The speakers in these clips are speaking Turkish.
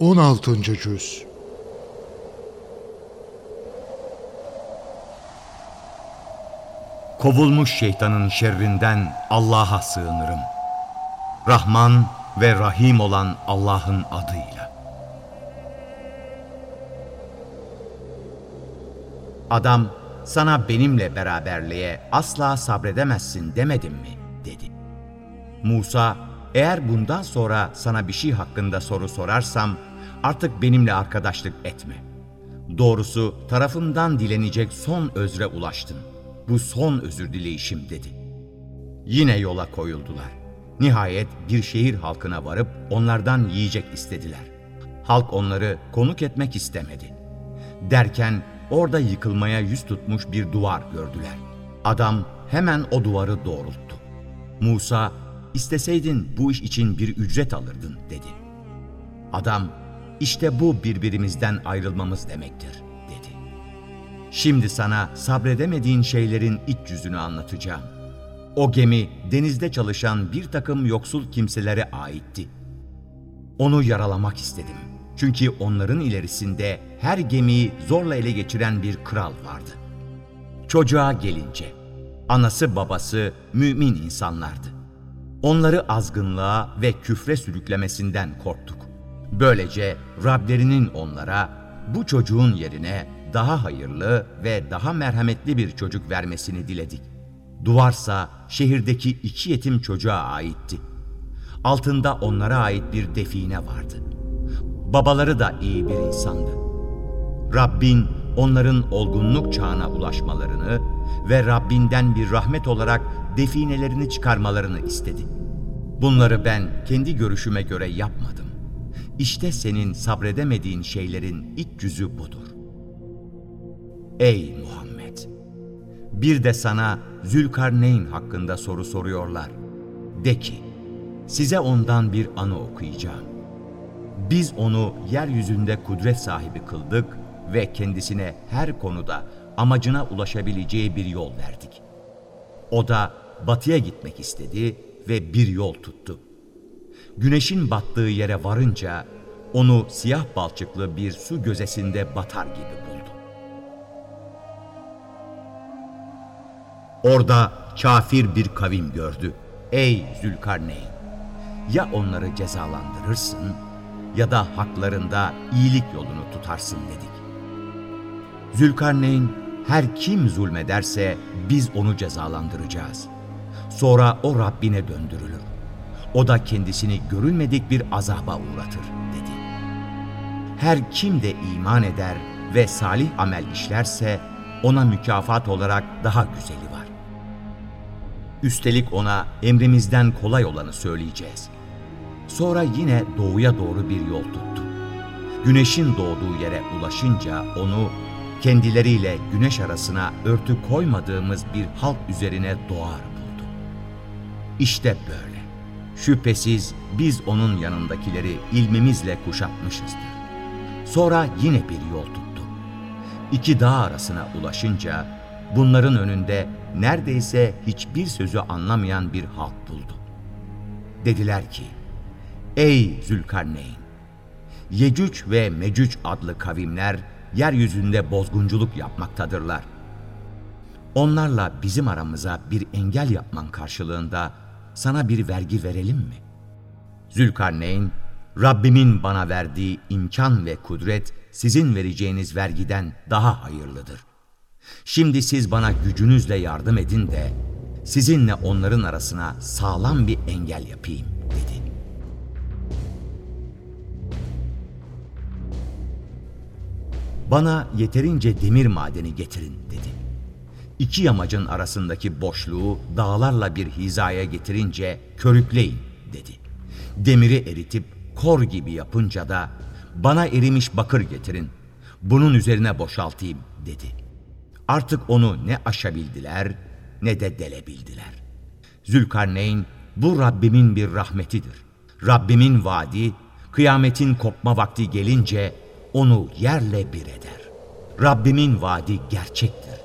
16. Cüz Kovulmuş şeytanın şerrinden Allah'a sığınırım. Rahman ve Rahim olan Allah'ın adıyla. Adam sana benimle beraberliğe asla sabredemezsin demedim mi? dedi. Musa, eğer bundan sonra sana bir şey hakkında soru sorarsam artık benimle arkadaşlık etme. Doğrusu tarafımdan dilenecek son özre ulaştın. Bu son özür dileyişim dedi. Yine yola koyuldular. Nihayet bir şehir halkına varıp onlardan yiyecek istediler. Halk onları konuk etmek istemedi. Derken orada yıkılmaya yüz tutmuş bir duvar gördüler. Adam hemen o duvarı doğrulttu. Musa, isteseydin bu iş için bir ücret alırdın dedi. Adam, işte bu birbirimizden ayrılmamız demektir dedi. Şimdi sana sabredemediğin şeylerin iç yüzünü anlatacağım. O gemi denizde çalışan bir takım yoksul kimselere aitti. Onu yaralamak istedim. Çünkü onların ilerisinde her gemiyi zorla ele geçiren bir kral vardı. Çocuğa gelince, anası babası mümin insanlardı. Onları azgınlığa ve küfre sürüklemesinden korktuk. Böylece Rablerinin onlara bu çocuğun yerine daha hayırlı ve daha merhametli bir çocuk vermesini diledik. Duvarsa şehirdeki iki yetim çocuğa aitti. Altında onlara ait bir define vardı. Babaları da iyi bir insandı. Rabbin onların olgunluk çağına ulaşmalarını ve Rabbinden bir rahmet olarak definelerini çıkarmalarını istedi. Bunları ben kendi görüşüme göre yapmadım. İşte senin sabredemediğin şeylerin iç yüzü budur. Ey Muhammed! Bir de sana Zülkarneyn hakkında soru soruyorlar. De ki, size ondan bir anı okuyacağım. Biz onu yeryüzünde kudret sahibi kıldık ve kendisine her konuda amacına ulaşabileceği bir yol verdik. O da batıya gitmek istedi ve bir yol tuttu. Güneşin battığı yere varınca onu siyah balçıklı bir su gözesinde batar gibi buldu. Orada kafir bir kavim gördü. Ey Zülkarneyn! Ya onları cezalandırırsın ya da haklarında iyilik yolunu tutarsın dedik. Zülkarneyn her kim zulmederse biz onu cezalandıracağız. Sonra o Rabbine döndürülür. O da kendisini görülmedik bir azaba uğratır dedi. Her kim de iman eder ve salih amel işlerse ona mükafat olarak daha güzeli var. Üstelik ona emrimizden kolay olanı söyleyeceğiz. Sonra yine doğuya doğru bir yol tuttu. Güneşin doğduğu yere ulaşınca onu kendileriyle güneş arasına örtü koymadığımız bir halk üzerine doğar. İşte böyle. Şüphesiz biz onun yanındakileri ilmimizle kuşatmışızdır. Sonra yine bir yol tuttu. İki dağ arasına ulaşınca bunların önünde neredeyse hiçbir sözü anlamayan bir halk buldu. Dediler ki, Ey Zülkarneyn! Yecüc ve Mecüc adlı kavimler yeryüzünde bozgunculuk yapmaktadırlar. Onlarla bizim aramıza bir engel yapman karşılığında sana bir vergi verelim mi? Zülkarneyn, Rabbimin bana verdiği imkan ve kudret sizin vereceğiniz vergiden daha hayırlıdır. Şimdi siz bana gücünüzle yardım edin de sizinle onların arasına sağlam bir engel yapayım dedi. Bana yeterince demir madeni getirin dedi. İki yamacın arasındaki boşluğu dağlarla bir hizaya getirince körükleyin dedi. Demiri eritip kor gibi yapınca da bana erimiş bakır getirin. Bunun üzerine boşaltayım dedi. Artık onu ne aşabildiler ne de delebildiler. Zülkarneyn bu Rabbimin bir rahmetidir. Rabbimin vaadi kıyametin kopma vakti gelince onu yerle bir eder. Rabbimin vaadi gerçektir.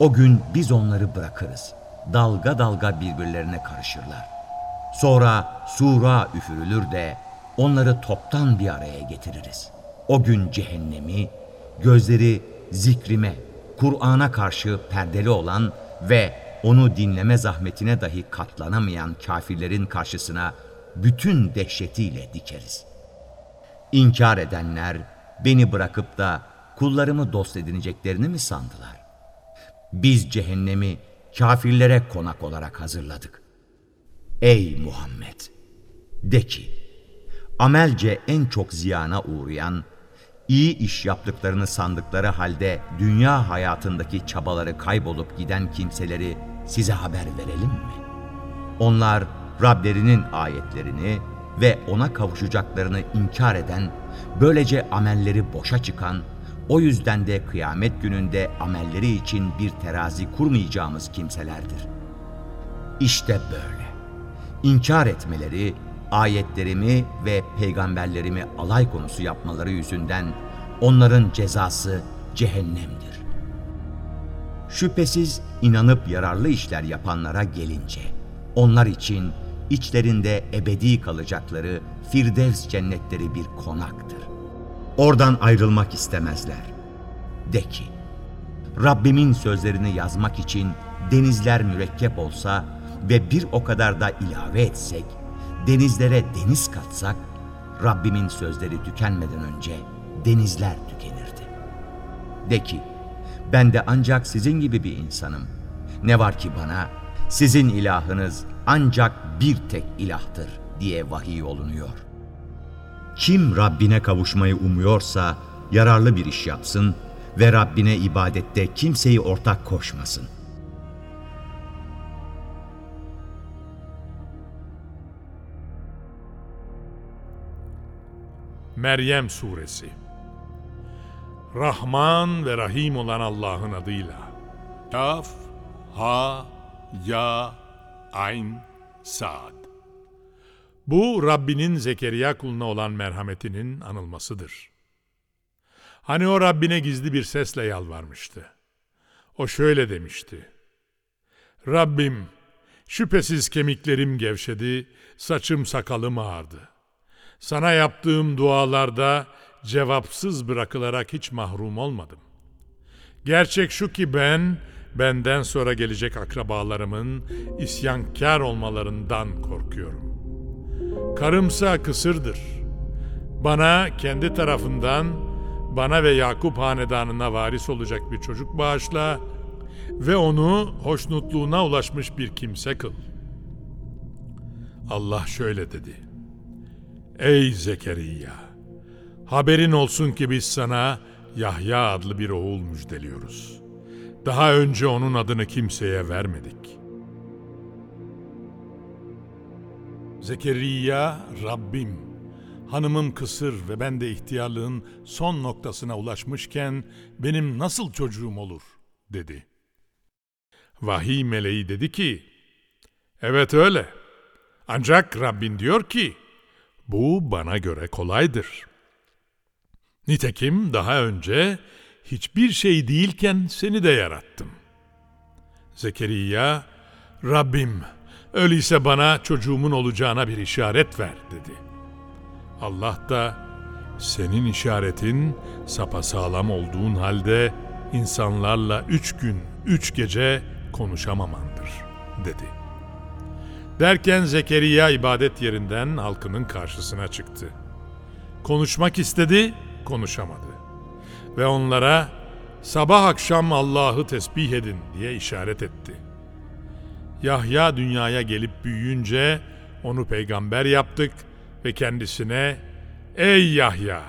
O gün biz onları bırakırız. Dalga dalga birbirlerine karışırlar. Sonra sura üfürülür de onları toptan bir araya getiririz. O gün cehennemi, gözleri zikrime, Kur'an'a karşı perdeli olan ve onu dinleme zahmetine dahi katlanamayan kafirlerin karşısına bütün dehşetiyle dikeriz. İnkar edenler beni bırakıp da kullarımı dost edineceklerini mi sandılar? Biz cehennemi kafirlere konak olarak hazırladık. Ey Muhammed! De ki, amelce en çok ziyana uğrayan, iyi iş yaptıklarını sandıkları halde dünya hayatındaki çabaları kaybolup giden kimseleri size haber verelim mi? Onlar Rablerinin ayetlerini ve ona kavuşacaklarını inkar eden, böylece amelleri boşa çıkan, o yüzden de kıyamet gününde amelleri için bir terazi kurmayacağımız kimselerdir. İşte böyle. İnkar etmeleri, ayetlerimi ve peygamberlerimi alay konusu yapmaları yüzünden onların cezası cehennemdir. Şüphesiz inanıp yararlı işler yapanlara gelince, onlar için içlerinde ebedi kalacakları Firdevs cennetleri bir konaktır. Oradan ayrılmak istemezler. De ki, Rabbimin sözlerini yazmak için denizler mürekkep olsa ve bir o kadar da ilave etsek, denizlere deniz katsak, Rabbimin sözleri tükenmeden önce denizler tükenirdi. De ki, ben de ancak sizin gibi bir insanım. Ne var ki bana, sizin ilahınız ancak bir tek ilahtır diye vahiy olunuyor. Kim Rabbine kavuşmayı umuyorsa yararlı bir iş yapsın ve Rabbine ibadette kimseyi ortak koşmasın. Meryem Suresi Rahman ve Rahim olan Allah'ın adıyla Kaf, Ha, Ya, Ayn, Sad Bu Rabbinin Zekeriya kuluna olan merhametinin anılmasıdır. Hani o Rabbine gizli bir sesle yalvarmıştı. O şöyle demişti. Rabbim, şüphesiz kemiklerim gevşedi, saçım sakalım ağardı. Sana yaptığım dualarda cevapsız bırakılarak hiç mahrum olmadım. Gerçek şu ki ben, benden sonra gelecek akrabalarımın isyankar olmalarından korkuyorum. Karımsa kısırdır. Bana kendi tarafından, bana ve Yakup hanedanına varis olacak bir çocuk bağışla ve onu hoşnutluğuna ulaşmış bir kimse kıl. Allah şöyle dedi. Ey Zekeriya! Haberin olsun ki biz sana Yahya adlı bir oğul müjdeliyoruz. Daha önce onun adını kimseye vermedik. Zekeriya, Rabbim, hanımım kısır ve ben de ihtiyarlığın son noktasına ulaşmışken benim nasıl çocuğum olur, dedi. Vahiy meleği dedi ki, evet öyle. Ancak Rabbin diyor ki, bu bana göre kolaydır. Nitekim daha önce hiçbir şey değilken seni de yarattım. Zekeriya, Rabbim öyleyse bana çocuğumun olacağına bir işaret ver dedi. Allah da senin işaretin sapasağlam olduğun halde insanlarla üç gün, üç gece konuşamamandır dedi.'' Derken Zekeriya ibadet yerinden halkının karşısına çıktı. Konuşmak istedi, konuşamadı. Ve onlara sabah akşam Allah'ı tesbih edin diye işaret etti. Yahya dünyaya gelip büyüyünce onu peygamber yaptık ve kendisine Ey Yahya!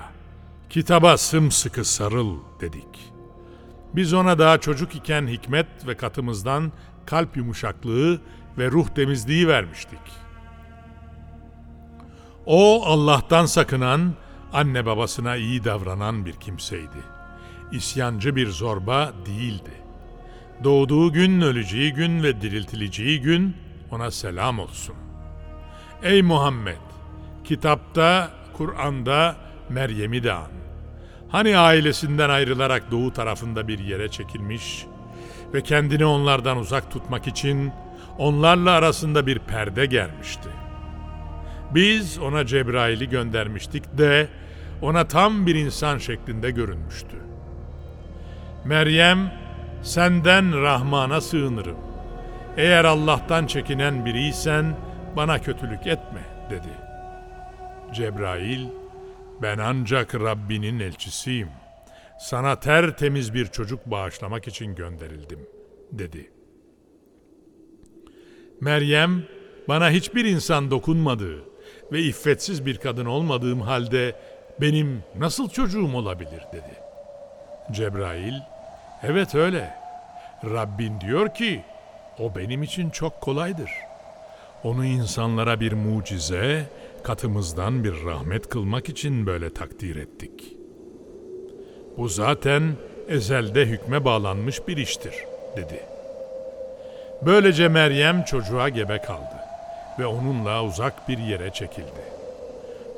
Kitaba sımsıkı sarıl dedik. Biz ona daha çocuk iken hikmet ve katımızdan kalp yumuşaklığı ve ruh temizliği vermiştik. O Allah'tan sakınan, anne babasına iyi davranan bir kimseydi. İsyancı bir zorba değildi. Doğduğu gün, öleceği gün ve diriltileceği gün ona selam olsun. Ey Muhammed! Kitapta, Kur'an'da Meryem'i de an. Hani ailesinden ayrılarak doğu tarafında bir yere çekilmiş ve kendini onlardan uzak tutmak için onlarla arasında bir perde germişti. Biz ona Cebrail'i göndermiştik de ona tam bir insan şeklinde görünmüştü. Meryem, senden Rahman'a sığınırım. Eğer Allah'tan çekinen biriysen bana kötülük etme dedi. Cebrail, ben ancak Rabbinin elçisiyim. Sana tertemiz bir çocuk bağışlamak için gönderildim dedi. Meryem, bana hiçbir insan dokunmadığı ve iffetsiz bir kadın olmadığım halde benim nasıl çocuğum olabilir dedi. Cebrail, evet öyle. Rabbin diyor ki, o benim için çok kolaydır. Onu insanlara bir mucize, katımızdan bir rahmet kılmak için böyle takdir ettik. Bu zaten ezelde hükme bağlanmış bir iştir, dedi. Böylece Meryem çocuğa gebe kaldı ve onunla uzak bir yere çekildi.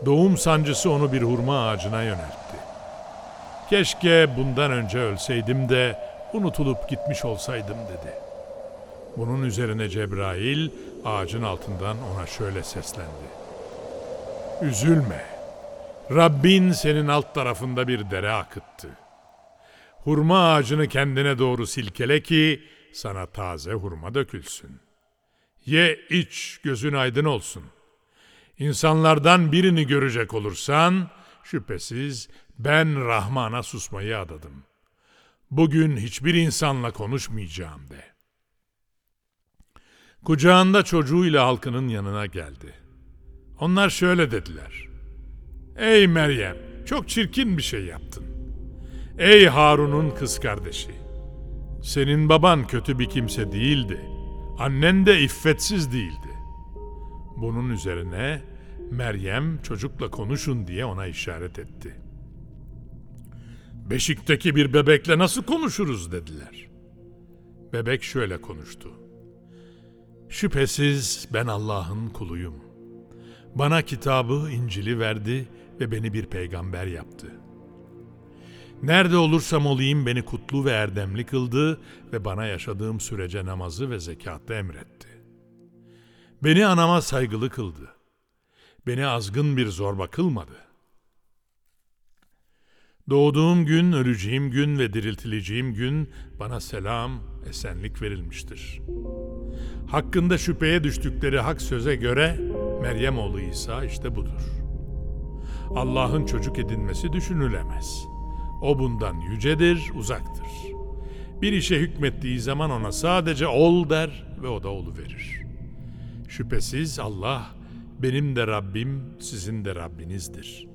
Doğum sancısı onu bir hurma ağacına yöneltti. Keşke bundan önce ölseydim de unutulup gitmiş olsaydım dedi. Bunun üzerine Cebrail ağacın altından ona şöyle seslendi. Üzülme. Rabbin senin alt tarafında bir dere akıttı. Hurma ağacını kendine doğru silkele ki sana taze hurma dökülsün. Ye iç gözün aydın olsun. İnsanlardan birini görecek olursan şüphesiz ben Rahman'a susmayı adadım. Bugün hiçbir insanla konuşmayacağım de. Kucağında çocuğuyla halkının yanına geldi. Onlar şöyle dediler. Ey Meryem, çok çirkin bir şey yaptın. Ey Harun'un kız kardeşi. Senin baban kötü bir kimse değildi. Annen de iffetsiz değildi. Bunun üzerine Meryem çocukla konuşun diye ona işaret etti. Beşikteki bir bebekle nasıl konuşuruz dediler. Bebek şöyle konuştu. Şüphesiz ben Allah'ın kuluyum. Bana kitabı, İncil'i verdi ve beni bir peygamber yaptı. Nerede olursam olayım beni kutlu ve erdemli kıldı ve bana yaşadığım sürece namazı ve zekatı emretti. Beni anama saygılı kıldı. Beni azgın bir zorba kılmadı. Doğduğum gün, öleceğim gün ve diriltileceğim gün bana selam, esenlik verilmiştir. Hakkında şüpheye düştükleri hak söze göre Meryem oğlu İsa işte budur. Allah'ın çocuk edinmesi düşünülemez. O bundan yücedir, uzaktır. Bir işe hükmettiği zaman ona sadece ol der ve o da olu verir. Şüphesiz Allah benim de Rabbim, sizin de Rabbinizdir.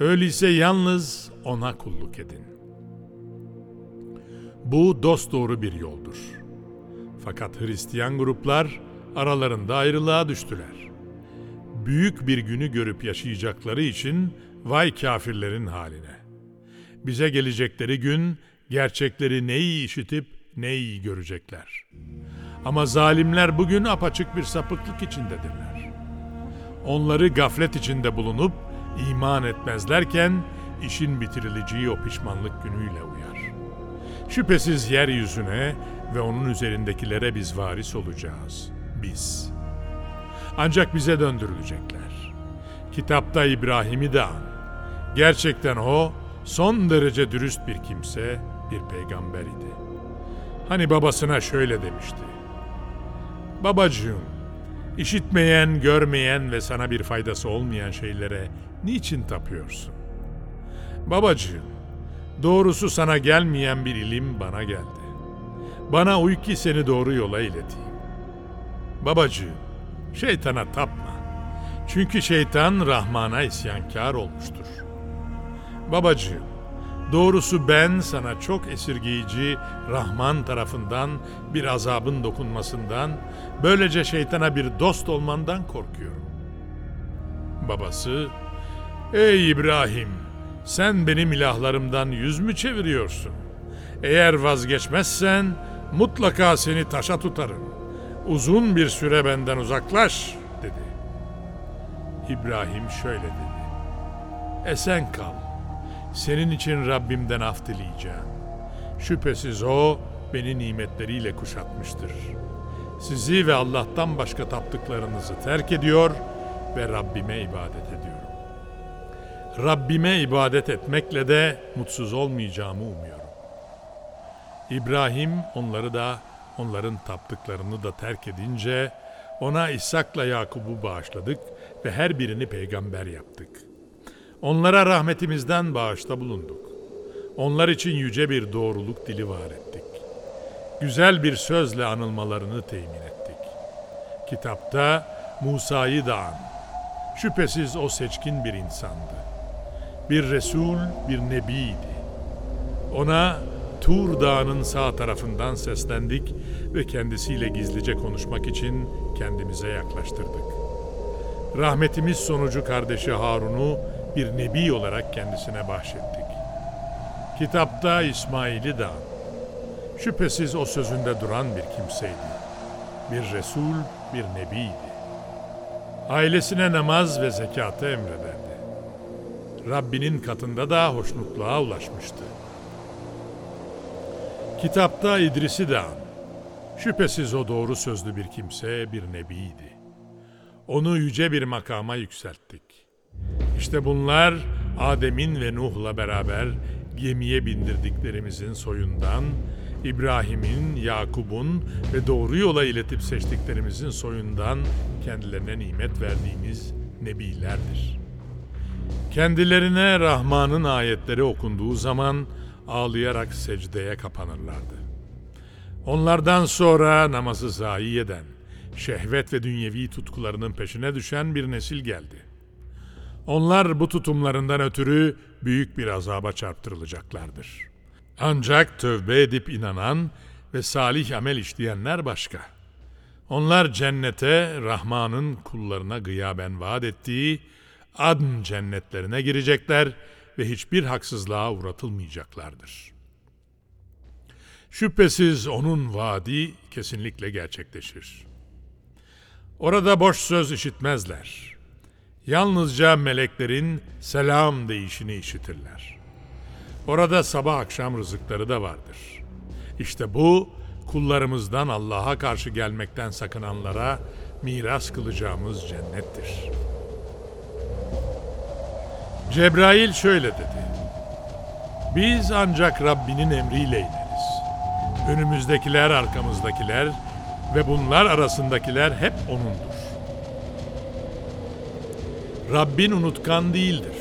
Öyleyse yalnız ona kulluk edin. Bu dosdoğru bir yoldur. Fakat Hristiyan gruplar aralarında ayrılığa düştüler. Büyük bir günü görüp yaşayacakları için vay kafirlerin haline. Bize gelecekleri gün gerçekleri ne iyi işitip ne iyi görecekler. Ama zalimler bugün apaçık bir sapıklık içindedirler. Onları gaflet içinde bulunup iman etmezlerken işin bitirileceği o pişmanlık günüyle uyar. Şüphesiz yeryüzüne ve onun üzerindekilere biz varis olacağız. Biz. Ancak bize döndürülecekler. Kitapta İbrahim'i de an. Gerçekten o son derece dürüst bir kimse, bir peygamber idi. Hani babasına şöyle demişti. Babacığım, işitmeyen, görmeyen ve sana bir faydası olmayan şeylere niçin tapıyorsun? Babacığım, doğrusu sana gelmeyen bir ilim bana geldi. Bana uy ki seni doğru yola ileteyim. Babacığım, şeytana tapma. Çünkü şeytan Rahman'a isyankar olmuştur. Babacığım, doğrusu ben sana çok esirgeyici Rahman tarafından bir azabın dokunmasından, böylece şeytana bir dost olmandan korkuyorum. Babası, ey İbrahim, sen benim ilahlarımdan yüz mü çeviriyorsun? Eğer vazgeçmezsen mutlaka seni taşa tutarım. Uzun bir süre benden uzaklaş, dedi. İbrahim şöyle dedi. Esen kal. Senin için Rabbimden af dileyeceğim. Şüphesiz O beni nimetleriyle kuşatmıştır. Sizi ve Allah'tan başka taptıklarınızı terk ediyor ve Rabbime ibadet. Rabbime ibadet etmekle de mutsuz olmayacağımı umuyorum. İbrahim onları da onların taptıklarını da terk edince ona İshak'la Yakub'u bağışladık ve her birini peygamber yaptık. Onlara rahmetimizden bağışta bulunduk. Onlar için yüce bir doğruluk dili var ettik. Güzel bir sözle anılmalarını temin ettik. Kitapta Musa'yı da an. Şüphesiz o seçkin bir insandı. Bir Resul, bir Nebiydi. Ona Tur Dağı'nın sağ tarafından seslendik ve kendisiyle gizlice konuşmak için kendimize yaklaştırdık. Rahmetimiz sonucu kardeşi Harun'u bir nebi olarak kendisine bahşettik. Kitapta İsmail'i an. Şüphesiz o sözünde duran bir kimseydi. Bir Resul, bir Nebiydi. Ailesine namaz ve zekatı emrederdi. Rabbinin katında da hoşnutluğa ulaşmıştı. Kitapta İdris'i de an. Şüphesiz o doğru sözlü bir kimse, bir nebiydi. Onu yüce bir makama yükselttik. İşte bunlar Adem'in ve Nuh'la beraber gemiye bindirdiklerimizin soyundan, İbrahim'in, Yakub'un ve doğru yola iletip seçtiklerimizin soyundan kendilerine nimet verdiğimiz nebilerdir. Kendilerine Rahman'ın ayetleri okunduğu zaman ağlayarak secdeye kapanırlardı. Onlardan sonra namazı zayi eden, şehvet ve dünyevi tutkularının peşine düşen bir nesil geldi. Onlar bu tutumlarından ötürü büyük bir azaba çarptırılacaklardır. Ancak tövbe edip inanan ve salih amel işleyenler başka. Onlar cennete Rahman'ın kullarına gıyaben vaat ettiği adn cennetlerine girecekler ve hiçbir haksızlığa uğratılmayacaklardır. Şüphesiz onun vaadi kesinlikle gerçekleşir. Orada boş söz işitmezler. Yalnızca meleklerin selam deyişini işitirler. Orada sabah akşam rızıkları da vardır. İşte bu kullarımızdan Allah'a karşı gelmekten sakınanlara miras kılacağımız cennettir. Cebrail şöyle dedi. Biz ancak Rabbinin emriyle ineriz. Önümüzdekiler, arkamızdakiler ve bunlar arasındakiler hep O'nundur. Rabbin unutkan değildir.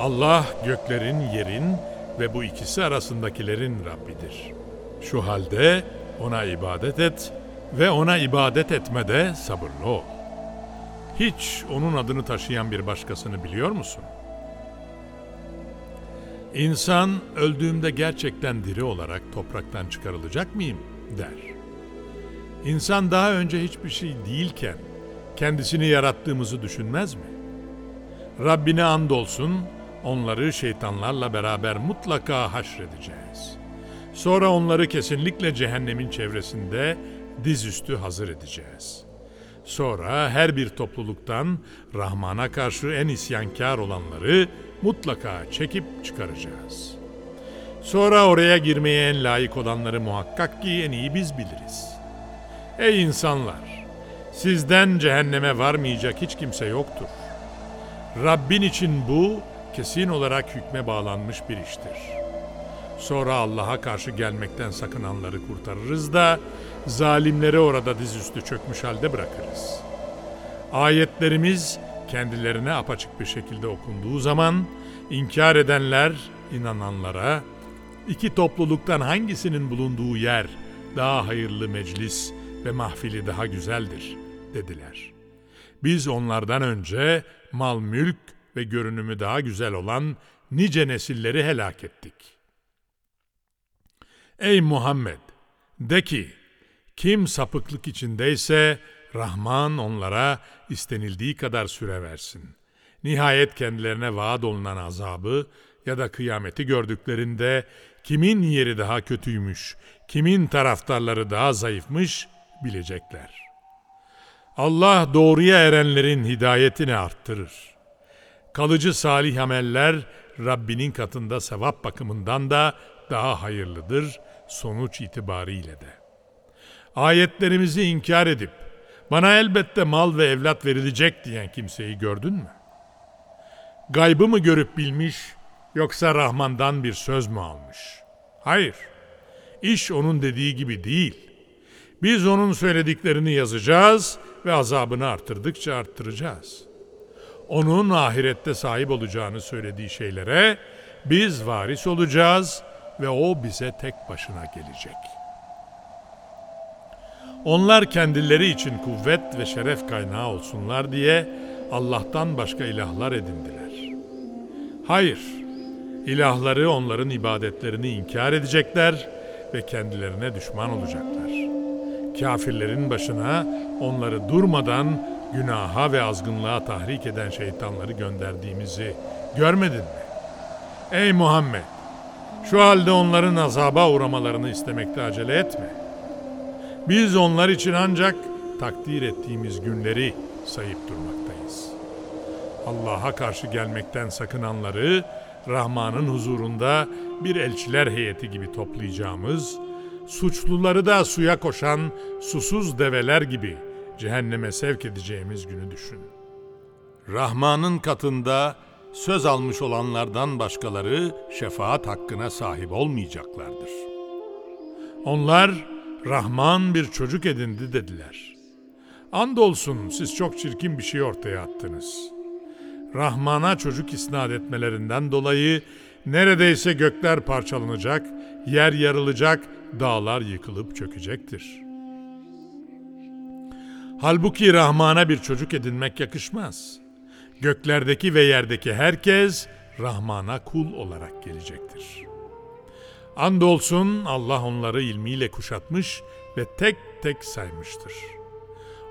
Allah göklerin, yerin ve bu ikisi arasındakilerin Rabbidir. Şu halde ona ibadet et ve ona ibadet etmede sabırlı ol. Hiç onun adını taşıyan bir başkasını biliyor musun? İnsan öldüğümde gerçekten diri olarak topraktan çıkarılacak mıyım der. İnsan daha önce hiçbir şey değilken kendisini yarattığımızı düşünmez mi? Rabbine andolsun onları şeytanlarla beraber mutlaka haşredeceğiz. Sonra onları kesinlikle cehennemin çevresinde dizüstü hazır edeceğiz. Sonra her bir topluluktan Rahman'a karşı en isyankar olanları mutlaka çekip çıkaracağız. Sonra oraya girmeye en layık olanları muhakkak ki en iyi biz biliriz. Ey insanlar! Sizden cehenneme varmayacak hiç kimse yoktur. Rabbin için bu kesin olarak hükme bağlanmış bir iştir. Sonra Allah'a karşı gelmekten sakınanları kurtarırız da zalimleri orada dizüstü çökmüş halde bırakırız. Ayetlerimiz kendilerine apaçık bir şekilde okunduğu zaman inkar edenler inananlara iki topluluktan hangisinin bulunduğu yer daha hayırlı meclis ve mahfili daha güzeldir dediler. Biz onlardan önce mal mülk ve görünümü daha güzel olan nice nesilleri helak ettik. Ey Muhammed! De ki, kim sapıklık içindeyse Rahman onlara istenildiği kadar süre versin. Nihayet kendilerine vaat olunan azabı ya da kıyameti gördüklerinde kimin yeri daha kötüymüş, kimin taraftarları daha zayıfmış bilecekler. Allah doğruya erenlerin hidayetini arttırır. Kalıcı salih ameller Rabbinin katında sevap bakımından da daha hayırlıdır sonuç itibariyle de. Ayetlerimizi inkar edip Bana elbette mal ve evlat verilecek diyen kimseyi gördün mü? Gaybı mı görüp bilmiş yoksa Rahman'dan bir söz mü almış? Hayır. İş onun dediği gibi değil. Biz onun söylediklerini yazacağız ve azabını arttırdıkça arttıracağız. Onun ahirette sahip olacağını söylediği şeylere biz varis olacağız ve o bize tek başına gelecek. Onlar kendileri için kuvvet ve şeref kaynağı olsunlar diye Allah'tan başka ilahlar edindiler. Hayır, ilahları onların ibadetlerini inkar edecekler ve kendilerine düşman olacaklar. Kafirlerin başına onları durmadan günaha ve azgınlığa tahrik eden şeytanları gönderdiğimizi görmedin mi? Ey Muhammed! Şu halde onların azaba uğramalarını istemekte acele etme. Biz onlar için ancak takdir ettiğimiz günleri sayıp durmaktayız. Allah'a karşı gelmekten sakınanları Rahman'ın huzurunda bir elçiler heyeti gibi toplayacağımız, suçluları da suya koşan susuz develer gibi cehenneme sevk edeceğimiz günü düşün. Rahman'ın katında söz almış olanlardan başkaları şefaat hakkına sahip olmayacaklardır. Onlar Rahman bir çocuk edindi dediler. Andolsun siz çok çirkin bir şey ortaya attınız. Rahman'a çocuk isnat etmelerinden dolayı neredeyse gökler parçalanacak, yer yarılacak, dağlar yıkılıp çökecektir. Halbuki Rahman'a bir çocuk edinmek yakışmaz. Göklerdeki ve yerdeki herkes Rahman'a kul olarak gelecektir. Andolsun Allah onları ilmiyle kuşatmış ve tek tek saymıştır.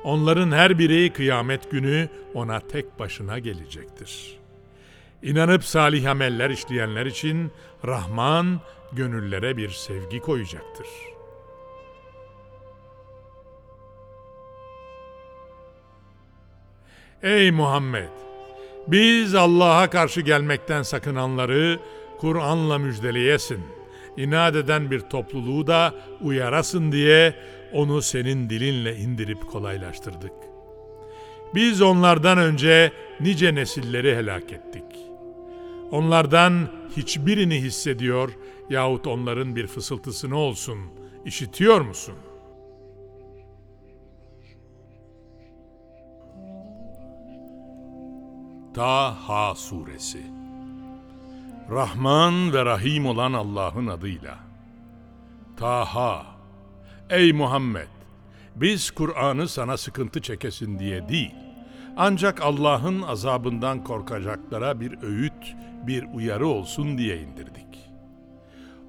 Onların her biri kıyamet günü ona tek başına gelecektir. İnanıp salih ameller işleyenler için Rahman gönüllere bir sevgi koyacaktır. Ey Muhammed! Biz Allah'a karşı gelmekten sakınanları Kur'an'la müjdeleyesin. İnat eden bir topluluğu da uyarasın diye onu senin dilinle indirip kolaylaştırdık. Biz onlardan önce nice nesilleri helak ettik. Onlardan hiçbirini hissediyor yahut onların bir fısıltısını olsun işitiyor musun? Taha Suresi Rahman ve Rahim olan Allah'ın adıyla. Taha Ey Muhammed! Biz Kur'an'ı sana sıkıntı çekesin diye değil, ancak Allah'ın azabından korkacaklara bir öğüt, bir uyarı olsun diye indirdik.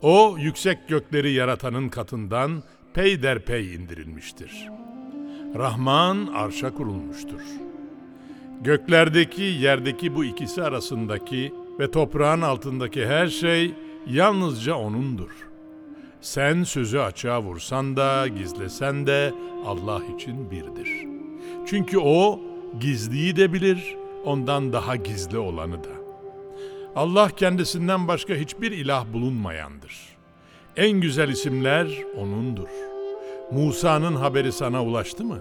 O yüksek gökleri yaratanın katından peyderpey indirilmiştir. Rahman arşa kurulmuştur. Göklerdeki, yerdeki bu ikisi arasındaki ve toprağın altındaki her şey yalnızca O'nundur. Sen sözü açığa vursan da, gizlesen de Allah için birdir. Çünkü O gizliyi de bilir, ondan daha gizli olanı da. Allah kendisinden başka hiçbir ilah bulunmayandır. En güzel isimler O'nundur. Musa'nın haberi sana ulaştı mı?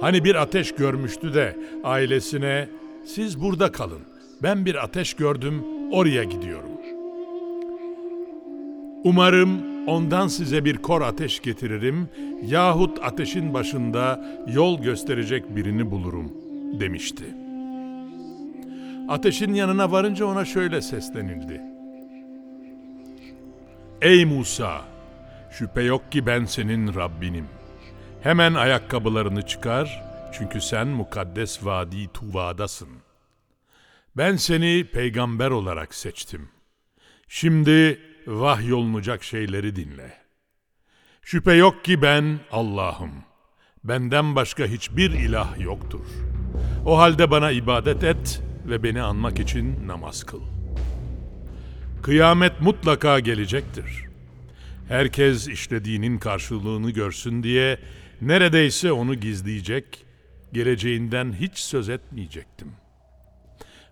Hani bir ateş görmüştü de ailesine siz burada kalın. Ben bir ateş gördüm, oraya gidiyorum. Umarım ondan size bir kor ateş getiririm yahut ateşin başında yol gösterecek birini bulurum demişti. Ateşin yanına varınca ona şöyle seslenildi. Ey Musa! Şüphe yok ki ben senin Rabbinim. Hemen ayakkabılarını çıkar çünkü sen mukaddes vadi Tuva'dasın. Ben seni peygamber olarak seçtim. Şimdi vahyolunacak şeyleri dinle. Şüphe yok ki ben Allah'ım. Benden başka hiçbir ilah yoktur. O halde bana ibadet et ve beni anmak için namaz kıl. Kıyamet mutlaka gelecektir. Herkes işlediğinin karşılığını görsün diye neredeyse onu gizleyecek, geleceğinden hiç söz etmeyecektim.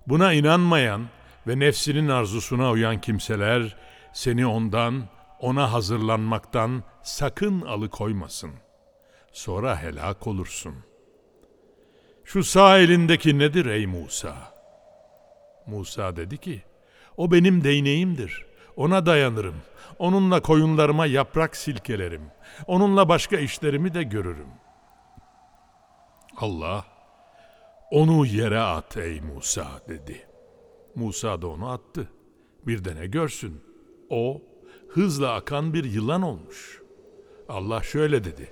Buna inanmayan ve nefsinin arzusuna uyan kimseler seni ondan, ona hazırlanmaktan sakın alıkoymasın. Sonra helak olursun.'' Şu sağ elindeki nedir ey Musa? Musa dedi ki, o benim değneğimdir. Ona dayanırım. Onunla koyunlarıma yaprak silkelerim. Onunla başka işlerimi de görürüm. Allah, onu yere at ey Musa dedi. Musa da onu attı. Bir de görsün? O hızla akan bir yılan olmuş. Allah şöyle dedi.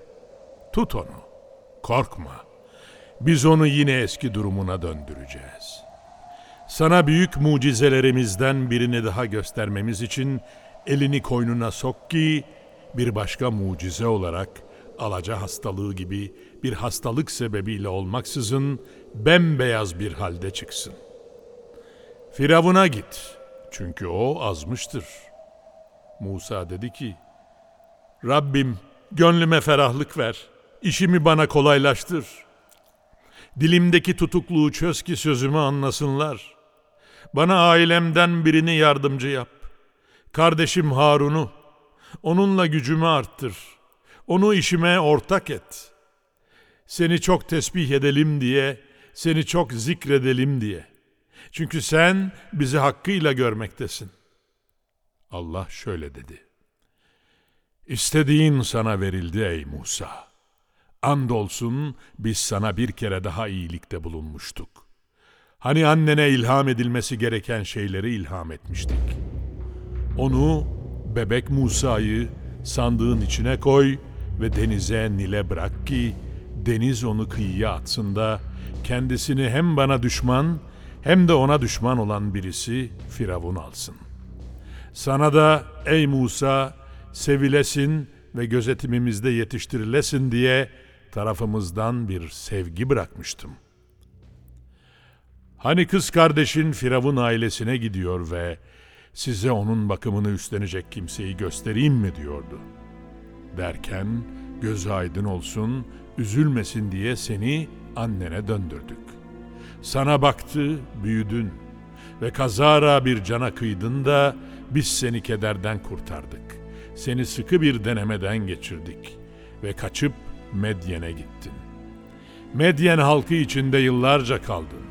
Tut onu. Korkma. Biz onu yine eski durumuna döndüreceğiz. Sana büyük mucizelerimizden birini daha göstermemiz için elini koynuna sok ki bir başka mucize olarak alaca hastalığı gibi bir hastalık sebebiyle olmaksızın bembeyaz bir halde çıksın. Firavun'a git çünkü o azmıştır. Musa dedi ki, Rabbim gönlüme ferahlık ver, işimi bana kolaylaştır. Dilimdeki tutukluğu çöz ki sözümü anlasınlar. Bana ailemden birini yardımcı yap. Kardeşim Harun'u, onunla gücümü arttır. Onu işime ortak et. Seni çok tesbih edelim diye, seni çok zikredelim diye. Çünkü sen bizi hakkıyla görmektesin. Allah şöyle dedi. İstediğin sana verildi ey Musa. Andolsun biz sana bir kere daha iyilikte bulunmuştuk. Hani annene ilham edilmesi gereken şeyleri ilham etmiştik. Onu, bebek Musa'yı sandığın içine koy ve denize Nil'e bırak ki deniz onu kıyıya atsın da kendisini hem bana düşman hem de ona düşman olan birisi Firavun alsın. Sana da ey Musa sevilesin ve gözetimimizde yetiştirilesin diye tarafımızdan bir sevgi bırakmıştım. Hani kız kardeşin Firavun ailesine gidiyor ve size onun bakımını üstlenecek kimseyi göstereyim mi diyordu. Derken gözü aydın olsun, üzülmesin diye seni annene döndürdük. Sana baktı, büyüdün ve kazara bir cana kıydın da biz seni kederden kurtardık. Seni sıkı bir denemeden geçirdik ve kaçıp Medyen'e gittin. Medyen halkı içinde yıllarca kaldın.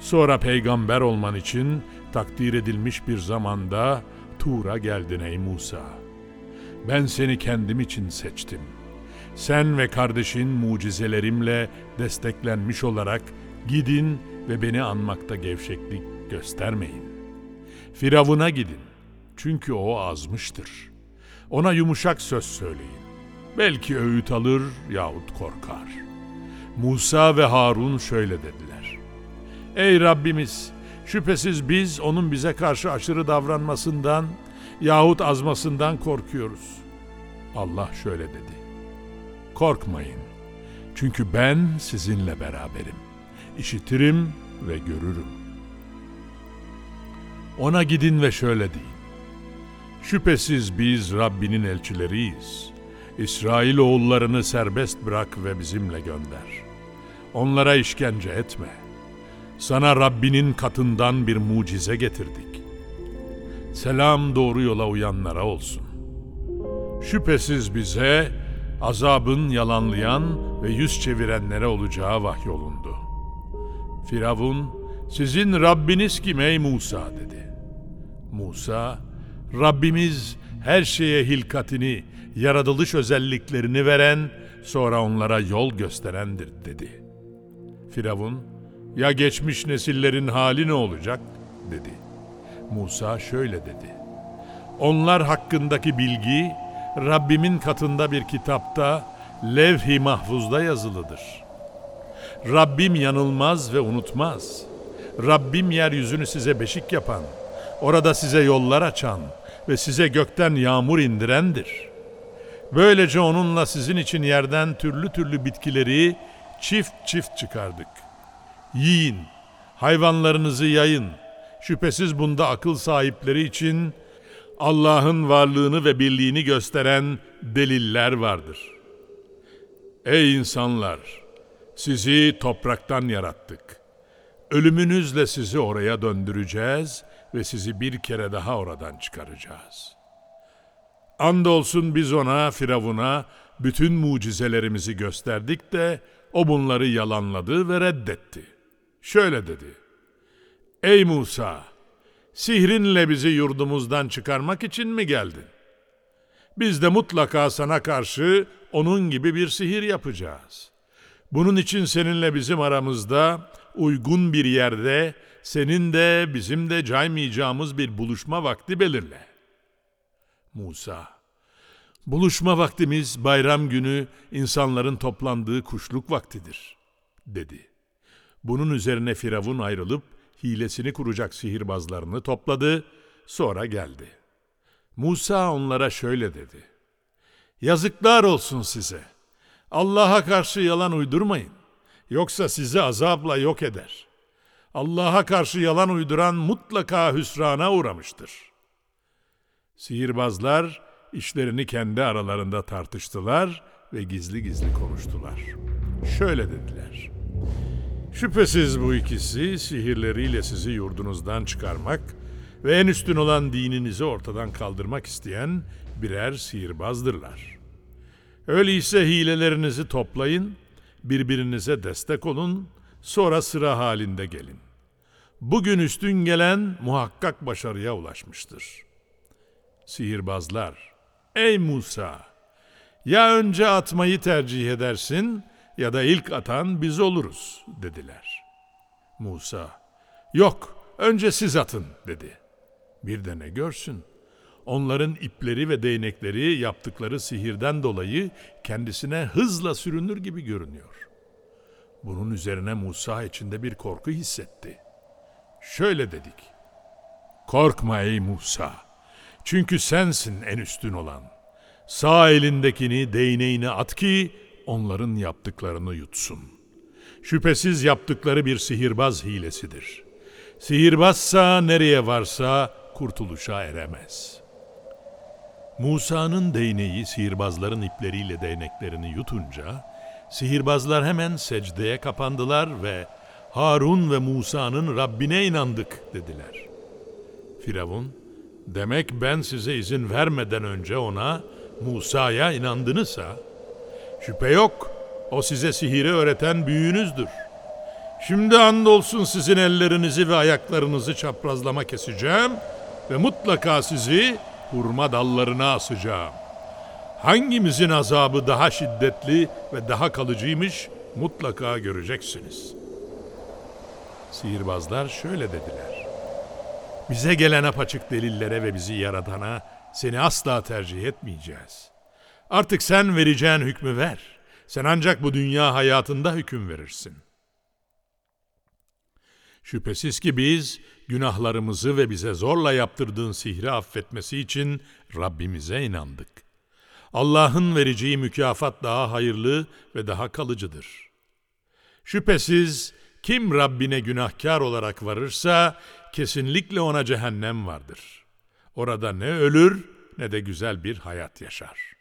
Sonra peygamber olman için takdir edilmiş bir zamanda Tur'a geldin ey Musa. Ben seni kendim için seçtim. Sen ve kardeşin mucizelerimle desteklenmiş olarak gidin ve beni anmakta gevşeklik göstermeyin. Firavun'a gidin. Çünkü o azmıştır. Ona yumuşak söz söyleyin. Belki öğüt alır yahut korkar. Musa ve Harun şöyle dediler. Ey Rabbimiz! Şüphesiz biz onun bize karşı aşırı davranmasından yahut azmasından korkuyoruz. Allah şöyle dedi. Korkmayın. Çünkü ben sizinle beraberim. İşitirim ve görürüm. Ona gidin ve şöyle deyin. Şüphesiz biz Rabbinin elçileriyiz. İsrail oğullarını serbest bırak ve bizimle gönder. Onlara işkence etme. Sana Rabbinin katından bir mucize getirdik. Selam doğru yola uyanlara olsun. Şüphesiz bize azabın yalanlayan ve yüz çevirenlere olacağı vahyolundu. Firavun, sizin Rabbiniz kim ey Musa dedi. Musa, Rabbimiz her şeye hilkatini, yaratılış özelliklerini veren, sonra onlara yol gösterendir dedi. Firavun, ya geçmiş nesillerin hali ne olacak? dedi. Musa şöyle dedi. Onlar hakkındaki bilgi Rabbimin katında bir kitapta levh-i mahfuzda yazılıdır. Rabbim yanılmaz ve unutmaz. Rabbim yeryüzünü size beşik yapan, orada size yollar açan ve size gökten yağmur indirendir. Böylece onunla sizin için yerden türlü türlü bitkileri çift çift çıkardık. Yiyin, hayvanlarınızı yayın. Şüphesiz bunda akıl sahipleri için Allah'ın varlığını ve birliğini gösteren deliller vardır. Ey insanlar! Sizi topraktan yarattık. Ölümünüzle sizi oraya döndüreceğiz ve sizi bir kere daha oradan çıkaracağız. Andolsun biz ona, Firavun'a bütün mucizelerimizi gösterdik de O bunları yalanladı ve reddetti. Şöyle dedi. Ey Musa! Sihrinle bizi yurdumuzdan çıkarmak için mi geldin? Biz de mutlaka sana karşı onun gibi bir sihir yapacağız. Bunun için seninle bizim aramızda uygun bir yerde senin de bizim de caymayacağımız bir buluşma vakti belirle. Musa Buluşma vaktimiz bayram günü insanların toplandığı kuşluk vaktidir, dedi. Bunun üzerine Firavun ayrılıp hilesini kuracak sihirbazlarını topladı, sonra geldi. Musa onlara şöyle dedi. Yazıklar olsun size. Allah'a karşı yalan uydurmayın. Yoksa sizi azapla yok eder. Allah'a karşı yalan uyduran mutlaka hüsrana uğramıştır. Sihirbazlar işlerini kendi aralarında tartıştılar ve gizli gizli konuştular. Şöyle dediler. Şüphesiz bu ikisi sihirleriyle sizi yurdunuzdan çıkarmak ve en üstün olan dininizi ortadan kaldırmak isteyen birer sihirbazdırlar. Öyleyse hilelerinizi toplayın, birbirinize destek olun, sonra sıra halinde gelin. Bugün üstün gelen muhakkak başarıya ulaşmıştır. Sihirbazlar, ey Musa! Ya önce atmayı tercih edersin ya da ilk atan biz oluruz dediler. Musa, yok önce siz atın dedi. Bir de ne görsün? Onların ipleri ve değnekleri yaptıkları sihirden dolayı kendisine hızla sürünür gibi görünüyor. Bunun üzerine Musa içinde bir korku hissetti. Şöyle dedik. Korkma ey Musa. Çünkü sensin en üstün olan. Sağ elindekini değneğine at ki onların yaptıklarını yutsun. Şüphesiz yaptıkları bir sihirbaz hilesidir. Sihirbazsa nereye varsa kurtuluşa eremez. Musa'nın değneği sihirbazların ipleriyle değneklerini yutunca, sihirbazlar hemen secdeye kapandılar ve Harun ve Musa'nın Rabbine inandık dediler. Firavun, demek ben size izin vermeden önce ona, Musa'ya inandınızsa, şüphe yok, o size sihiri öğreten büyüğünüzdür. Şimdi andolsun sizin ellerinizi ve ayaklarınızı çaprazlama keseceğim ve mutlaka sizi hurma dallarına asacağım. Hangimizin azabı daha şiddetli ve daha kalıcıymış mutlaka göreceksiniz. Sihirbazlar şöyle dediler. Bize gelen apaçık delillere ve bizi yaratana seni asla tercih etmeyeceğiz. Artık sen vereceğin hükmü ver. Sen ancak bu dünya hayatında hüküm verirsin. Şüphesiz ki biz günahlarımızı ve bize zorla yaptırdığın sihri affetmesi için Rabbimize inandık. Allah'ın vereceği mükafat daha hayırlı ve daha kalıcıdır. Şüphesiz kim Rabbine günahkar olarak varırsa kesinlikle ona cehennem vardır. Orada ne ölür ne de güzel bir hayat yaşar.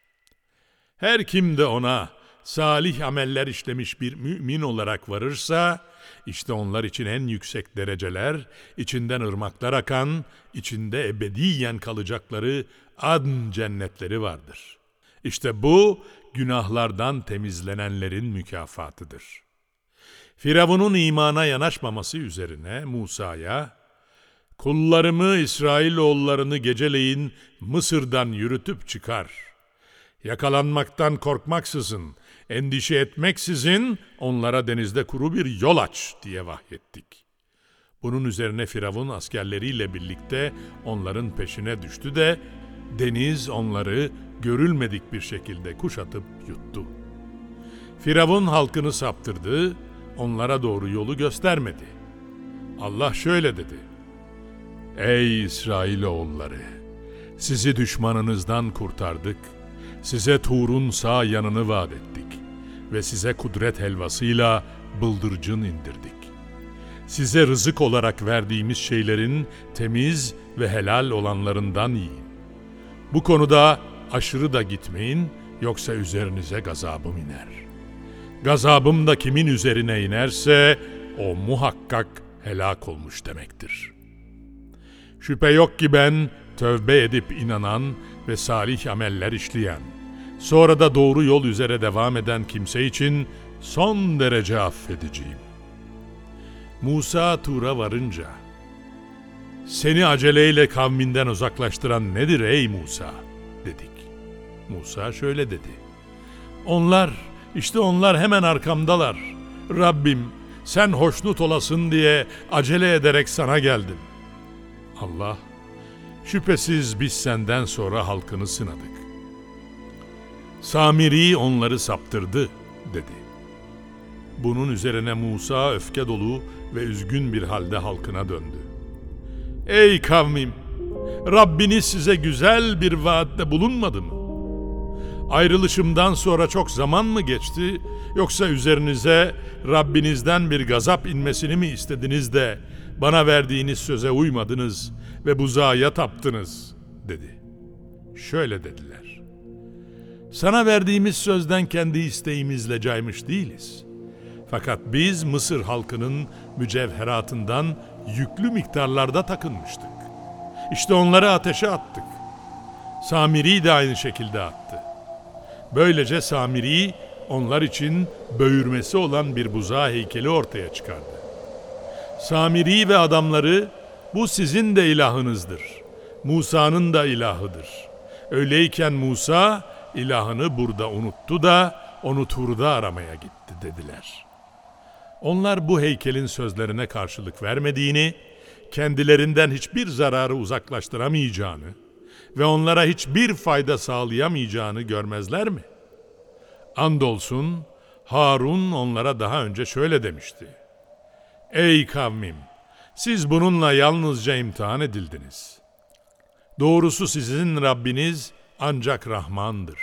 Her kim de ona salih ameller işlemiş bir mümin olarak varırsa, işte onlar için en yüksek dereceler, içinden ırmaklar akan, içinde ebediyen kalacakları adn cennetleri vardır. İşte bu günahlardan temizlenenlerin mükafatıdır. Firavun'un imana yanaşmaması üzerine Musa'ya, kullarımı İsrailoğullarını geceleyin Mısır'dan yürütüp çıkar. Yakalanmaktan korkmaksızın endişe etmeksizin onlara denizde kuru bir yol aç diye vahyettik. Bunun üzerine Firavun askerleriyle birlikte onların peşine düştü de deniz onları görülmedik bir şekilde kuşatıp yuttu. Firavun halkını saptırdı, onlara doğru yolu göstermedi. Allah şöyle dedi. Ey İsrailoğulları! Sizi düşmanınızdan kurtardık, size Tur'un sağ yanını vaat ettik ve size kudret helvasıyla bıldırcın indirdik. Size rızık olarak verdiğimiz şeylerin temiz ve helal olanlarından yiyin. Bu konuda aşırı da gitmeyin yoksa üzerinize gazabım iner. Gazabım da kimin üzerine inerse o muhakkak helak olmuş demektir. Şüphe yok ki ben tövbe edip inanan ve salih ameller işleyen, sonra da doğru yol üzere devam eden kimse için son derece affediciyim. Musa Tur'a varınca, seni aceleyle kavminden uzaklaştıran nedir ey Musa? dedik. Musa şöyle dedi. Onlar, işte onlar hemen arkamdalar. Rabbim sen hoşnut olasın diye acele ederek sana geldim. Allah, şüphesiz biz senden sonra halkını sınadık. Samiri onları saptırdı dedi. Bunun üzerine Musa öfke dolu ve üzgün bir halde halkına döndü. Ey kavmim! Rabbiniz size güzel bir vaatte bulunmadı mı? Ayrılışımdan sonra çok zaman mı geçti yoksa üzerinize Rabbinizden bir gazap inmesini mi istediniz de bana verdiğiniz söze uymadınız ve buzağa taptınız dedi. Şöyle dediler. Sana verdiğimiz sözden kendi isteğimizle caymış değiliz. Fakat biz Mısır halkının mücevheratından yüklü miktarlarda takınmıştık. İşte onları ateşe attık. Samiri de aynı şekilde attı. Böylece Samiri onlar için böğürmesi olan bir buzağı heykeli ortaya çıkardı. Samiri ve adamları bu sizin de ilahınızdır. Musa'nın da ilahıdır. Öyleyken Musa ilahını burada unuttu da onu Tur'da aramaya gitti dediler. Onlar bu heykelin sözlerine karşılık vermediğini, kendilerinden hiçbir zararı uzaklaştıramayacağını ve onlara hiçbir fayda sağlayamayacağını görmezler mi? Andolsun Harun onlara daha önce şöyle demişti. Ey kavmim! Siz bununla yalnızca imtihan edildiniz. Doğrusu sizin Rabbiniz ancak Rahmandır.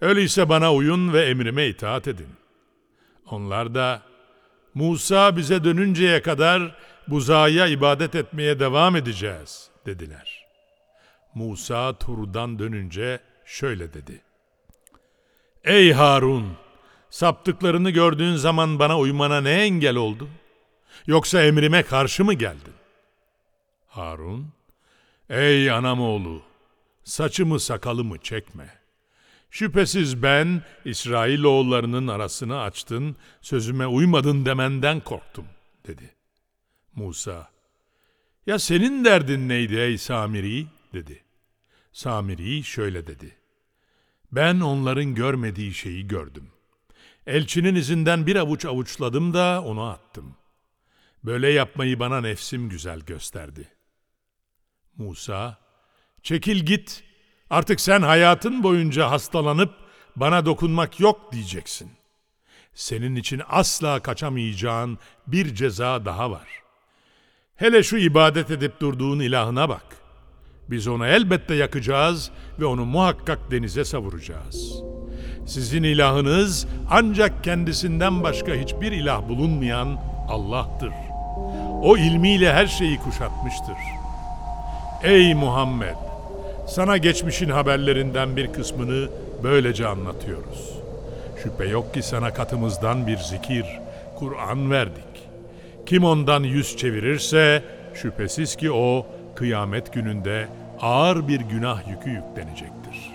Öyleyse bana uyun ve emrime itaat edin. Onlar da Musa bize dönünceye kadar buzağıya ibadet etmeye devam edeceğiz dediler. Musa Tur'dan dönünce şöyle dedi. Ey Harun! Saptıklarını gördüğün zaman bana uymana ne engel oldu? Yoksa emrime karşı mı geldin? Harun, Ey anamoğlu! Saçımı sakalımı çekme. Şüphesiz ben İsrailoğullarının arasını açtın, sözüme uymadın demenden korktum, dedi. Musa, ya senin derdin neydi ey Samiri? dedi. Samiri şöyle dedi. Ben onların görmediği şeyi gördüm. Elçinin izinden bir avuç avuçladım da onu attım. Böyle yapmayı bana nefsim güzel gösterdi. Musa, çekil git, artık sen hayatın boyunca hastalanıp bana dokunmak yok diyeceksin. Senin için asla kaçamayacağın bir ceza daha var. Hele şu ibadet edip durduğun ilahına bak. Biz onu elbette yakacağız ve onu muhakkak denize savuracağız. Sizin ilahınız ancak kendisinden başka hiçbir ilah bulunmayan Allah'tır. O ilmiyle her şeyi kuşatmıştır. Ey Muhammed! Sana geçmişin haberlerinden bir kısmını böylece anlatıyoruz. Şüphe yok ki sana katımızdan bir zikir, Kur'an verdik. Kim ondan yüz çevirirse şüphesiz ki o kıyamet gününde ağır bir günah yükü yüklenecektir.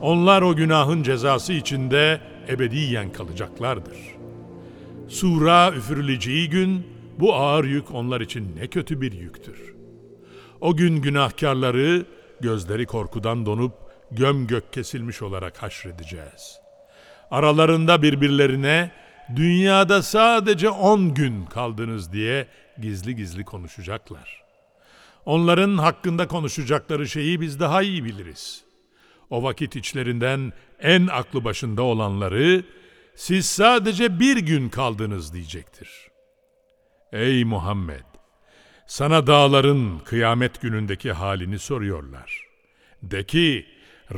Onlar o günahın cezası içinde ebediyen kalacaklardır. Sura üfürüleceği gün bu ağır yük onlar için ne kötü bir yüktür. O gün günahkarları gözleri korkudan donup göm gök kesilmiş olarak haşredeceğiz. Aralarında birbirlerine dünyada sadece on gün kaldınız diye gizli gizli konuşacaklar. Onların hakkında konuşacakları şeyi biz daha iyi biliriz. O vakit içlerinden en aklı başında olanları siz sadece bir gün kaldınız diyecektir. Ey Muhammed! Sana dağların kıyamet günündeki halini soruyorlar. De ki,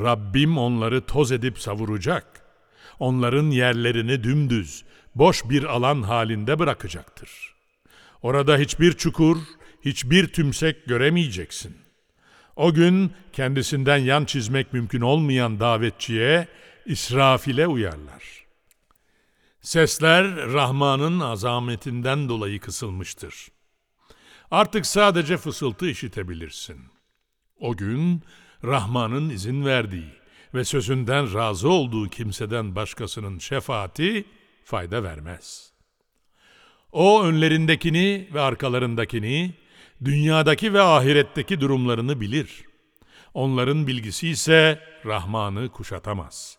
Rabbim onları toz edip savuracak. Onların yerlerini dümdüz, boş bir alan halinde bırakacaktır. Orada hiçbir çukur, hiçbir tümsek göremeyeceksin. O gün kendisinden yan çizmek mümkün olmayan davetçiye İsrafil'e uyarlar. Sesler Rahman'ın azametinden dolayı kısılmıştır. Artık sadece fısıltı işitebilirsin. O gün Rahman'ın izin verdiği ve sözünden razı olduğu kimseden başkasının şefaati fayda vermez. O önlerindekini ve arkalarındakini, dünyadaki ve ahiretteki durumlarını bilir. Onların bilgisi ise Rahman'ı kuşatamaz.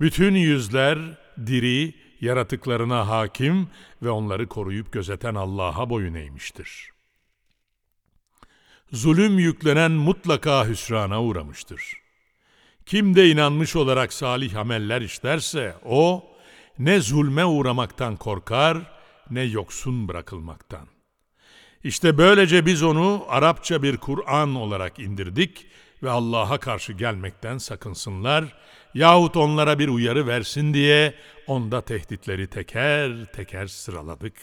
Bütün yüzler diri, yaratıklarına hakim ve onları koruyup gözeten Allah'a boyun eğmiştir. Zulüm yüklenen mutlaka hüsrana uğramıştır. Kim de inanmış olarak salih ameller işlerse o ne zulme uğramaktan korkar ne yoksun bırakılmaktan. İşte böylece biz onu Arapça bir Kur'an olarak indirdik ve Allah'a karşı gelmekten sakınsınlar yahut onlara bir uyarı versin diye onda tehditleri teker teker sıraladık.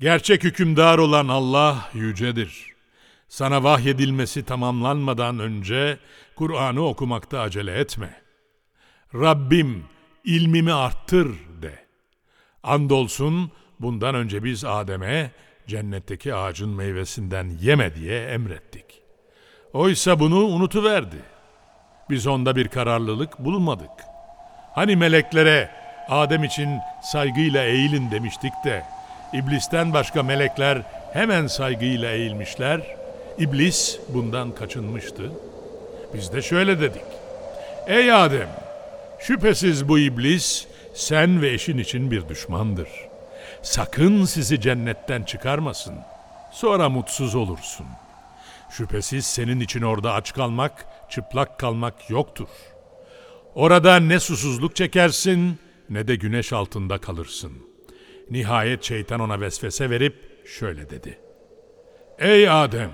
Gerçek hükümdar olan Allah yücedir. Sana vahyedilmesi tamamlanmadan önce Kur'an'ı okumakta acele etme. Rabbim ilmimi arttır de. Andolsun bundan önce biz Adem'e cennetteki ağacın meyvesinden yeme diye emrettik. Oysa bunu unutuverdi. Biz onda bir kararlılık bulmadık. Hani meleklere Adem için saygıyla eğilin demiştik de İblisten başka melekler hemen saygıyla eğilmişler. İblis bundan kaçınmıştı. Biz de şöyle dedik. Ey Adem, şüphesiz bu iblis sen ve eşin için bir düşmandır. Sakın sizi cennetten çıkarmasın. Sonra mutsuz olursun. Şüphesiz senin için orada aç kalmak, çıplak kalmak yoktur. Orada ne susuzluk çekersin ne de güneş altında kalırsın.'' Nihayet şeytan ona vesvese verip şöyle dedi. Ey Adem!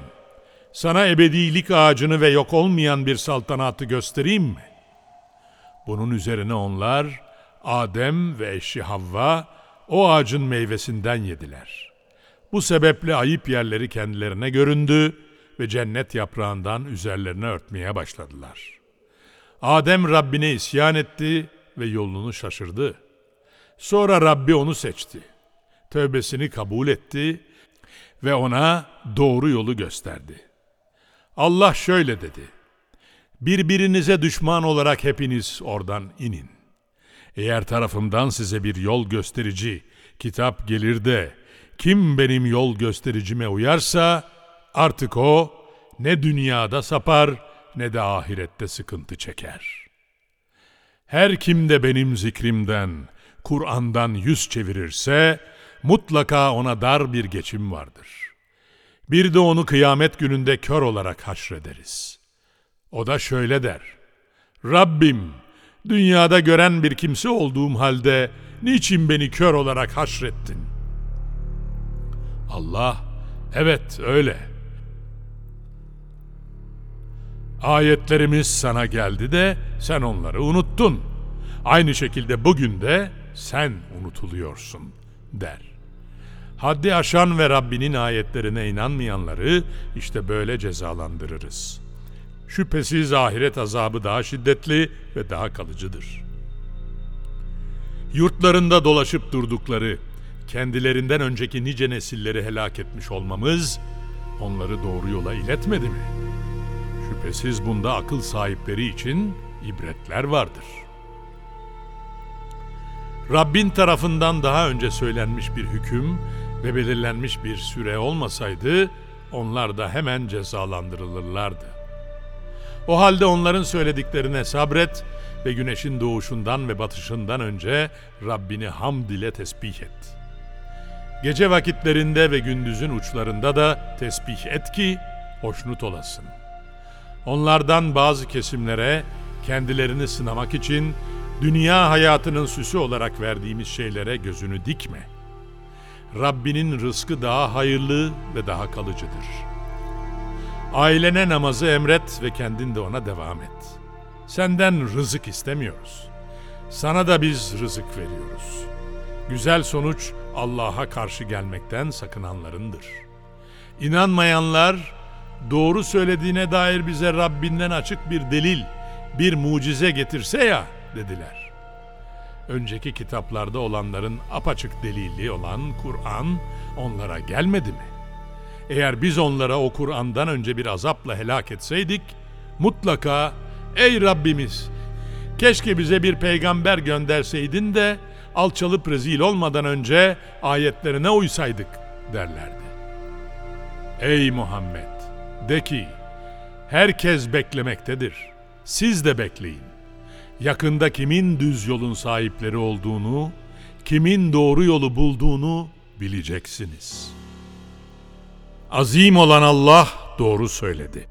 Sana ebedilik ağacını ve yok olmayan bir saltanatı göstereyim mi? Bunun üzerine onlar Adem ve eşi Havva o ağacın meyvesinden yediler. Bu sebeple ayıp yerleri kendilerine göründü ve cennet yaprağından üzerlerine örtmeye başladılar. Adem Rabbine isyan etti ve yolunu şaşırdı.'' Sonra Rabbi onu seçti. Tövbesini kabul etti ve ona doğru yolu gösterdi. Allah şöyle dedi. Birbirinize düşman olarak hepiniz oradan inin. Eğer tarafımdan size bir yol gösterici kitap gelir de kim benim yol göstericime uyarsa artık o ne dünyada sapar ne de ahirette sıkıntı çeker. Her kim de benim zikrimden, Kur'an'dan yüz çevirirse mutlaka ona dar bir geçim vardır. Bir de onu kıyamet gününde kör olarak haşrederiz. O da şöyle der. Rabbim, dünyada gören bir kimse olduğum halde niçin beni kör olarak haşrettin? Allah, evet öyle. Ayetlerimiz sana geldi de sen onları unuttun. Aynı şekilde bugün de sen unutuluyorsun der. Haddi aşan ve Rabbinin ayetlerine inanmayanları işte böyle cezalandırırız. Şüphesiz ahiret azabı daha şiddetli ve daha kalıcıdır. Yurtlarında dolaşıp durdukları, kendilerinden önceki nice nesilleri helak etmiş olmamız onları doğru yola iletmedi mi? Şüphesiz bunda akıl sahipleri için ibretler vardır.'' Rabbin tarafından daha önce söylenmiş bir hüküm ve belirlenmiş bir süre olmasaydı onlar da hemen cezalandırılırlardı. O halde onların söylediklerine sabret ve güneşin doğuşundan ve batışından önce Rabbini hamd ile tesbih et. Gece vakitlerinde ve gündüzün uçlarında da tesbih et ki hoşnut olasın. Onlardan bazı kesimlere kendilerini sınamak için Dünya hayatının süsü olarak verdiğimiz şeylere gözünü dikme. Rabbinin rızkı daha hayırlı ve daha kalıcıdır. Ailene namazı emret ve kendin de ona devam et. Senden rızık istemiyoruz. Sana da biz rızık veriyoruz. Güzel sonuç Allah'a karşı gelmekten sakınanlarındır. İnanmayanlar doğru söylediğine dair bize Rabbinden açık bir delil, bir mucize getirse ya dediler. Önceki kitaplarda olanların apaçık delili olan Kur'an onlara gelmedi mi? Eğer biz onlara o Kur'an'dan önce bir azapla helak etseydik, mutlaka ey Rabbimiz Keşke bize bir peygamber gönderseydin de alçalıp rezil olmadan önce ayetlerine uysaydık derlerdi. Ey Muhammed! De ki, herkes beklemektedir. Siz de bekleyin. Yakında kimin düz yolun sahipleri olduğunu, kimin doğru yolu bulduğunu bileceksiniz. Azim olan Allah doğru söyledi.